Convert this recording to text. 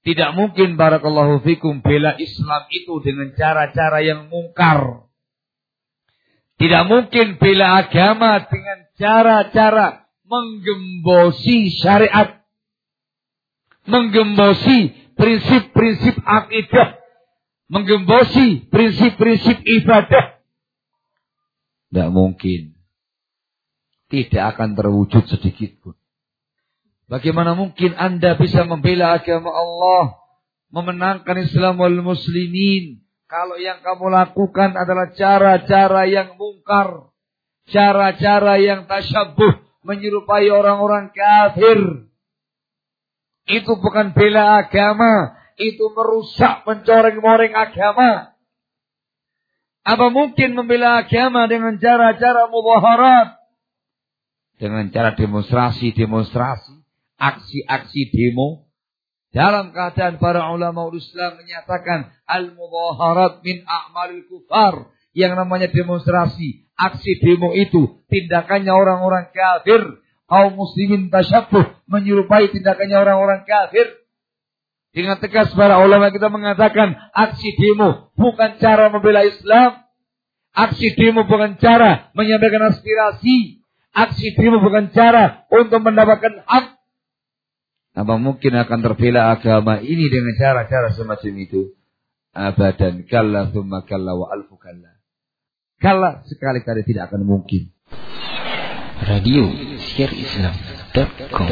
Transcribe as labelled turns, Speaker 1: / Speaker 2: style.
Speaker 1: Tidak mungkin barakallahu fikum bela Islam itu dengan cara-cara yang mungkar. Tidak mungkin bela agama dengan cara-cara menggembosi syariat. Menggembosi prinsip-prinsip akidah. Menggembosi prinsip-prinsip ibadah. Tidak mungkin. Tidak akan terwujud sedikit pun. Bagaimana mungkin Anda bisa membela agama Allah, memenangkan Islam wal muslimin, kalau yang kamu lakukan adalah cara-cara yang mungkar, cara-cara yang tasyabuh, menyerupai orang-orang kafir. Itu bukan bela agama, itu merusak, mencoreng-moreng agama. Apa mungkin membela agama dengan cara-cara mubaharat? Dengan cara demonstrasi-demonstrasi, aksi-aksi demo. Dalam keadaan para ulama Islam menyatakan al-mubaharat min a'malil kufar. Yang namanya demonstrasi, aksi demo itu tindakannya orang-orang kafir. Kaum muslimin tasyabuh menyerupai tindakannya orang-orang kafir. Dengan tegas para ulama kita mengatakan aksi demo bukan cara membela Islam. Aksi demo bukan cara menyampaikan aspirasi. Aksi demo bukan cara untuk mendapatkan hak. Apa mungkin akan terbela agama ini dengan cara-cara semacam itu? Abadan kalla thumma kalla wa alfu kalla. Kalla sekali-kali tidak akan mungkin.
Speaker 2: Radio Siar Islam.com